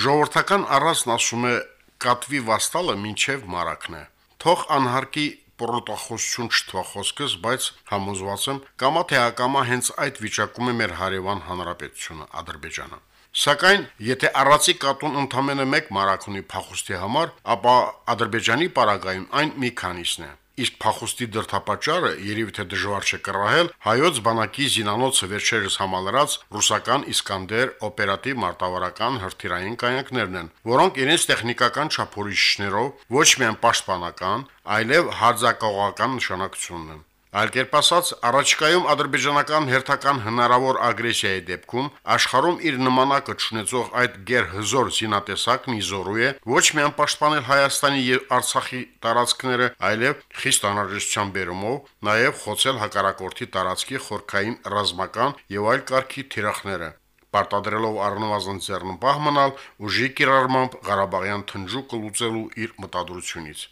Ժողովրդական առածն ասում է կատվի վաստալը ինչև մարակն է։ Թող անհարկի պրոտոխոսություն չթվա խոսքս, բայց համոզված եմ, կամա թե ակամա հենց այդ վիճակում է մեր հարևան հանրապետությունը Ադրբեջանը։ Սակայն, եթե առածի կատուն ընդամենը 1 մարակ ունի փախուստի համար, ապա Ադրբեջանի պարագայում այն մի քանիսն է։ Իսկ փախուստի դրթապաճառը երևի թե դժվար չէ կռահել հայոց բանակի զինանոցը վերջերս համալրած ռուսական Իսկանդեր օպերատիվ մարտավարական հրթիռային կայանքներն են, որոնք իրենց տեխնիկական չափորոշիչներով ոչ միայն պաշտպանական, այլև հարձակողական նշանակություն ունեն։ Այլ կերպ ասած, առաջիկայում ադրբեջանական հերթական հնարավոր ագրեսիայի դեպքում աշխարհում իր նմանակը ճանաչող այդ գերհզոր զինատեսակն իզորու է ոչ միայն պաշտպանել Հայաստանի եւ Արցախի տարածքները, այլև խիստ անհրաժեշտության բերումով նաեւ խոցել հակարակորթի տարածքի խորքային ռազմական եւ այլ կարգի թիրախները պարտադրելով առնվազն ձեռնպահ մնալ ուժի կիրառմամբ Ղարաբաղյան թնջուկը լուծելու իր մտադրությունից։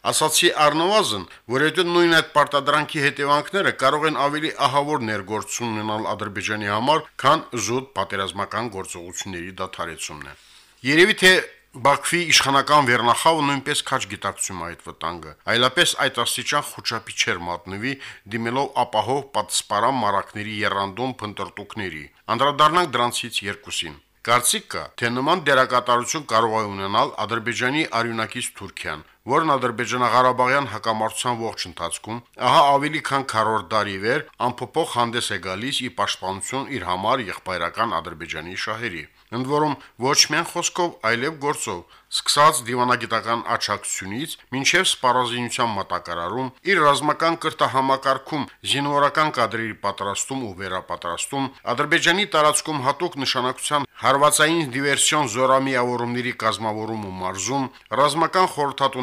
Ասացի առնվազն, որ այդ նույն այդ պարտադրանքի հետևանքները կարող են ավելի ահավոր ներգործություն ունենալ Ադրբեջանի համար, քան զուտ պատերազմական գործողությունների դադարեցումն է։ Երևի թե Բաքվի իշխանական վերնախավը նույնպես քաչ գիտակցում այդ վտանգը, այլապես այդ աստիճան խոչապի չեր մատնվի դիմելով ապահով պատսպարան մարակների երանդում փնտրտուկների։ Անդրադառնանք դրանցից երկուսին։ Կարծիք կա, թե նման դերակատարություն կարող է ունենալ Ադրբեջանի արյունակից Թուրքիան, որն Ադրբեջանա-Ղարաբաղյան հակամարտության ողջ ընթացքում ահա ավելի քան 40 տարի վեր անփոփոխ հանդես է գալիս ի պաշտպանություն իր համար եղբայրական Ադրբեջանի շահերի։ Ընդ որում ոչ միայն խոսքով, այլև գործով, սկսած դիվանագիտական աչակցությունից մինչև սպառազինության մատակարարում, իր ռազմական կրթահամակարգում զինվորական կադրերի պատրաստում ու վերապատրաստում, Ադրբեջանի տարածքում հատուկ նշանակության հարվածային դիվերսիոն զորամիավորումների կազմավորում ու մարզում, ռազմական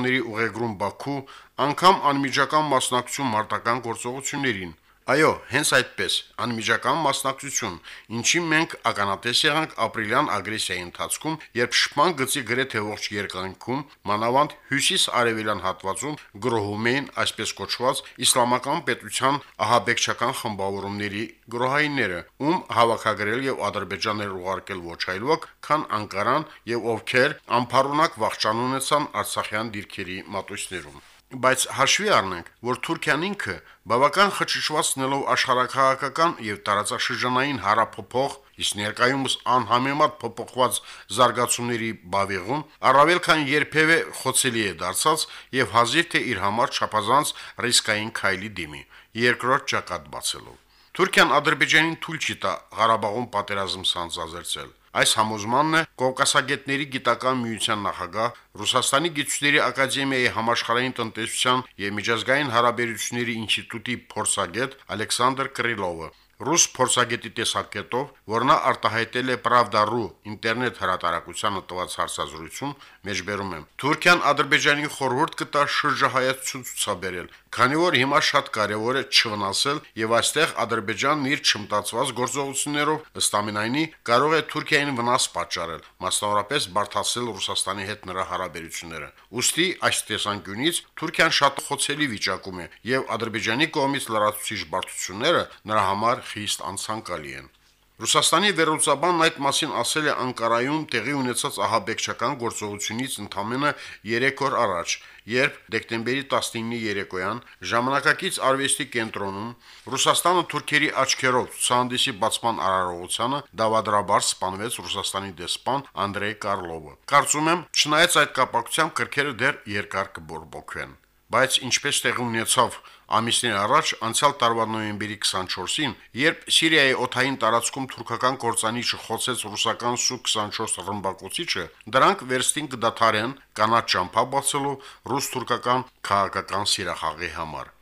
խորհրդատուների ուղեգրում Բաքու, անգամ անմիջական մասնակցություն մարտական գործողություններին Այո, հենց այդպես, անմիջական մասնակցություն, ինչին մենք ականատես եղանք ապրիլյան ագրեսիայի ընթացքում, երբ շփման գծի գրեթե ողջ երկայնքում, մանավանդ հյուսիս-արևելյան հատվածում գրոհում էին այսպես կոչված իսլամական պետության ահաբեկչական խմբավորումների գրոհայինները, ում հավաքագրել եւ Ադրբեջաներ ուղարկել ոչ այլ ոք, քան Անկարան եւ ովքեր անփառունակ վախճան ունեցան Արցախյան դիրքերի մատույցներում բայց հաշվի առնենք, որ Թուրքիան ինքը բավական խճճված նելով աշխարհակահաղական եւ տարածաշրջանային հարափոփող, իսկ ներկայումս անհամեմատ փոփոխված զարգացումների բավեղում, առավել քան երբևէ խոցելի է դարձած եւ հազիվ թե իր համար չափազանց ռիսկային քայլի դիմի, երկրորդ ճակատ բացելով։ Թուրքիան Ադրբեջանին թույլ չի տա Ղարաբաղում պատերազմ սանձազերծել։ Այս համոզմանն է Կովկասագետների գիտական միության նախագահ Ռուսաստանի գիտությունների ակադեմիայի համաշխարհային տնտեսության եւ միջազգային հարաբերությունների ինստիտուտի փորձագետ Ալեքսանդր Կրիլովը ռուս փորձագետի տեսակետով, որ նա արտահայտել է Pravda.ru ինտերնետ հրատարակությանը տված հարցազրույցում, մեջբերում եմ. Թուրքիան Ադրբեջանին խորհուրդ կտա շրջահայացություն ցուցաբերել, քանի որ հիմա շատ կարևոր է չվնասել եւ այստեղ Ադրբեջանն իր չմտածված գործողություններով ըստ ամենայնի կարող է Թուրքիային վնաս պատճառել, մասնավորապես բարթացնել Ռուսաստանի հետ նրա հարաբերությունները։ Ոստի այս տեսանկյունից Թուրքիան շատ խոցելի վիճակում է եւ Ադրբեջանի կողմից լրացուցիչ բարդությունները նրա համար խիստ անցանկալի են։ Ռուսաստանի վերլուծաբանն այդ մասին ասել է Անկարայում տեղի ունեցած ահաբեկչական գործողությունից ընդամենը 3 օր առաջ, երբ դեկտեմբերի 19-ի երեկոյան ժամանակակից արվեստի կենտրոնում Ռուսաստանը թուրքերի աչքերով ցուցահանդեսի բացման արարողությանը դավադրաբար սպանվեց Ռուսաստանի դեսպան Անդրեյ Կարլովը։ Կարծում եմ, չնայած այդ կապակցությամբ կրկերը դեռ երկար կբորբոքվեն բայց ինչպես տեղի ունեցավ ամիսներ առաջ անցյալ տարվա նոյեմբերի 24-ին, երբ Սիրիայի օթային տարածքում թուրքական կորցանիչը խոցեց ռուսական Սու-24 ռմբակոծիչը, դրանք վերստին կդադարեն կանաչ ճամփա բացելով ռուս-թուրքական քաղաքական սիրախաղի համար։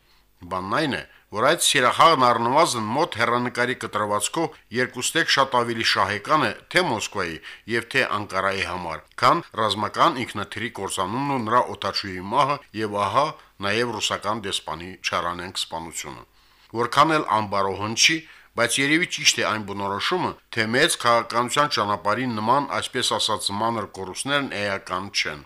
Բանն այն է, որ այդ սիրախաղն առնվազն մոտ հերանեկարի կտրվածքով երկուստեք շատ ավելի շահեկան է թե Մոսկվայի եւ թե Անկարայի համար, քան ռազմական ինքնաթիռի կորցանումն ու նրա օտաչուի մահը եւ ահա նաեւ ռուսական դեսպանի չարանենք սպանությունը։ Որքան էլ անբարոհնչի, բայց երևի ճիշտ է այն բնորոշումը, թե մեծ քաղաքականության ճանապարհին նման, այսպես ասած, մանր կորուստներն էական չեն։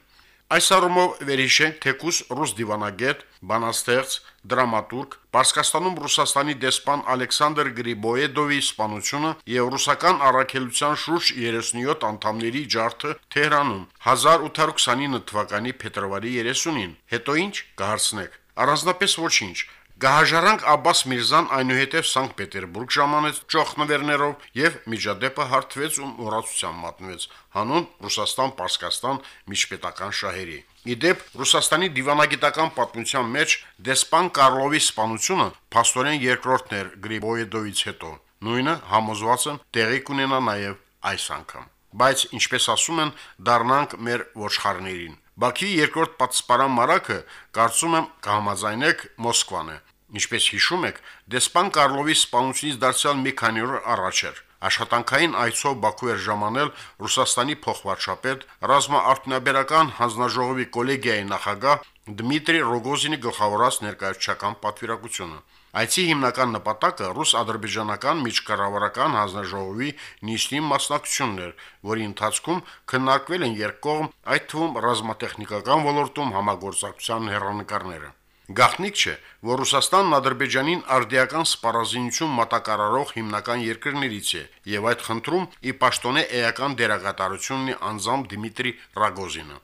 Այս առումով վերհիշենք թեկուս ռուս դիվանագետ, բանաստեղծ, դրամատուրգ, Պարսկաստանում Ռուսաստանի դեսպան Ալեքսանդր Գրիբոեդովի սպանությունը եւ ռուսական առաքելության շուրջ 37 անդամների ջարդը Թեհրանում 1829 թվականի փետրվարի 30-ին։ Հետո ինչ կհարցնեք։ Առանձնապես ոչինչ։ Գահաժարանք Աբբաս Միրզան այնուհետև Սանկտ Պետերբուրգ ժամանեց ճոխնվերներով եւ միջադեպը հարթվեց ու մոռացության մատնվեց հանուն Ռուսաստան-Պարսկաստան միջպետական շահերի։ Իդեպ Ռուսաստանի դիվանագիտական պատմության մեջ դեսպան Կարլովի սպանությունը փաստորեն երկրորդն էր Գրիբոյեդովից հետո։ Նույնը համոզված եմ տեղի կունենա նաեւ այս անգամ։ Բայց ինչպես ասում են, դառնանք մեր ոչխարներին։ Բաքվի երկրորդ պատսպարան Մարակը կարծում եմ կհամաձայնեք Մոսկվան է։ Ինչպես հիշում եք, դեսպան Կարլովի սպանությունից դարձյալ մի քանի օր առաջ էր։ Աշխատանքային այցով Բաքու էր ժամանել Ռուսաստանի փոխվարչապետ, ռազմաարդյունաբերական հանձնաժողովի կոլեգիայի նախագահ Դմիտրի Ռոգոզինի գլխավորած ներկայացչական պատվիրակությունը։ Այցի հիմնական նպատակը ռուս-ադրբեջանական միջկառավարական հանձնաժողովի նիստին մասնակցությունն էր, որի ընթացքում քննարկվել են երկկողմ, այդ թվում ռազմատեխնիկական ոլորտում համագործակցության հերանեկարները։ Գաղտնիք չէ, որ Ռուսաստանն Ադրբեջանին արդիական սպառազինություն մատակարարող հիմնական երկրներից է, եւ այդ խնդրում ի պաշտոնե էական դերակատարությունն է անձամբ Դմիտրի Ռագոզինը։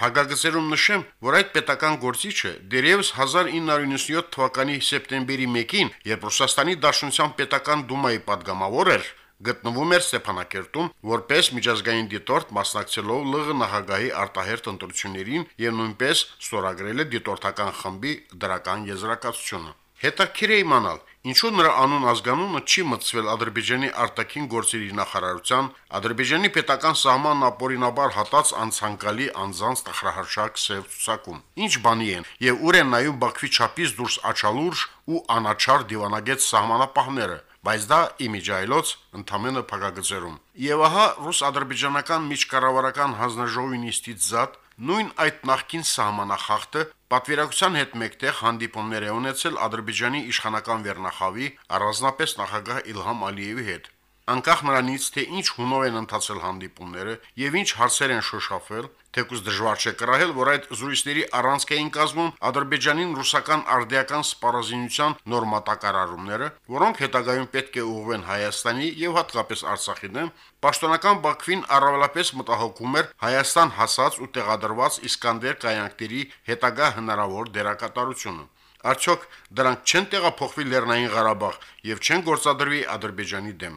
Փակագծերում նշեմ, որ այդ պետական գործիչը դերևս 1997 թվականի սեպտեմբերի 1-ին, երբ Ռուսաստանի Դաշնության պետական դումայի падգամավոր էր, գտնվում էր Ստեփանակերտում որպես միջազգային դիտորդ մասնակցելով ԼՂ նախագահի արտահերտ ընտրություններին եւ նույնպես ստորագրել է դիտորդական խմբի դրական եզրակացությունը։ Հետաքրքիր է իմանալ, ինչու նրա անուն ազգանունը չի մտցվել Ադրբեջանի արտաքին գործերի նախարարության, Ադրբեջանի պետական սահմանն ապօրինաբար հատած անցանկալի անձանց տխրահարշակ սև ցուցակում։ Ինչ բանի են եւ ուր են նայում Բաքվի չափից դուրս աչալուրջ ու անաչար դիվանագետ սահմանապահները, բայց դա իմիջայլոց ընդամենը փակագծերում։ Եվ ահա ռուս-ադրբեջանական միջկառավարական հանձնաժողովի նիստից զատ նույն այդ նախկին սահմանախախտը պատվիրակության հետ մեկտեղ հանդիպումներ է ունեցել Ադրբեջանի իշխանական վերնախավի առանձնապես նախագահ Իլհամ Ալիևի հետ անկախ նրանից, թե ինչ հունով են ընթացել հանդիպումները եւ ինչ հարցեր են շոշափել, թեկուզ դժվար չէ կրահել, որ այդ զրույցների առանցք էին կազմում Ադրբեջանին ռուսական արդիական սպառազինության նոր մատակարարումները, որոնք հետագայում պետք է ուղղվեն Հայաստանի եւ հատկապես Արցախի դեմ, պաշտոնական Բաքվին առավելապես մտահոգում էր Հայաստան հասած ու տեղադրված Իսկանդեր կայանքների հետագա հնարավոր դերակատարությունը։ Արդյոք դրանք չեն տեղափոխվի Լեռնային Ղարաբաղ եւ չեն գործադրվի Ադրբեջանի դեմ։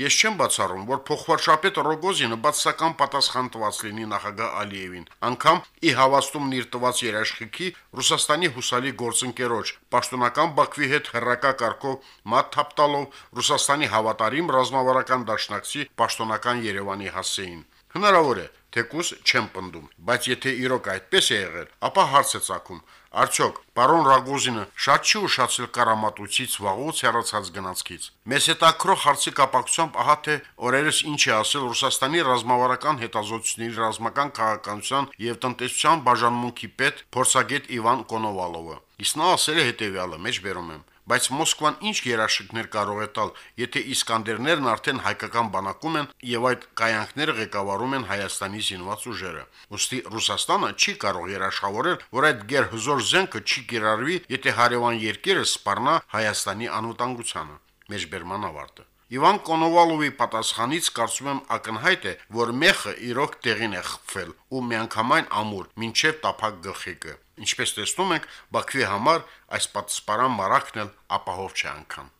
Ես չեմ բացառում, որ փոխվարշապետ Ռոգոզինը բացասական պատասխան տված լինի նախագահ Ալիևին, անգամ ի հավաստումն իր տված երաշխիքի Ռուսաստանի հուսալի գործընկերոջ, պաշտոնական Բաքվի հետ հերրակա կարգով մատ թափտալով Ռուսաստանի հավատարիմ ռազմավարական դաշնակցի պաշտոնական Երևանի հասեին։ Հնարավոր է, թեկուս չեմ պնդում, բայց եթե իրոք այդպես է եղել, ապա հարց է ցակում. Արդյոք պարոն Ռագոզինը շատ չի ուշացել կարամատուցից վաղուց հեռացած գնացքից։ Մեզ հետաքրող հարցի կապակցությամբ ահա թե օրերս ինչ է ասել Ռուսաստանի ռազմավարական հետազոտությունների ռազմական քաղաքականության եւ տնտեսության բաժանմունքի պետ փորձագետ Իվան Կոնովալովը։ Իսկ նա ասել է հետեւյալը՝ մեջ բերում եմ բայց Մոսկվան ինչ երաշխիքներ կարող է տալ, եթե Իսկանդերներն արդեն հայկական բանակում են եւ այդ կայանքները ղեկավարում են Հայաստանի զինված ուժերը։ Ոստի Ռուսաստանը չի կարող երաշխավորել, որ այդ գերհզոր զենքը չի կիրառվի, եթե հարևան երկիրը սպառնա Հայաստանի անվտանգությանը։ Մեջբերման ավարտը։ Իվան Կոնովալովի պատասխանից կարծում եմ ակնհայտ է, որ մեխը իրոք տեղին է խփվել ու միանգամայն ամուր, ինչև տափակ գլխիկը։ Ինչպես տեսնում ենք, Բաքվի համար այս պատսպարան մարակն էլ ապահով չէ անգամ։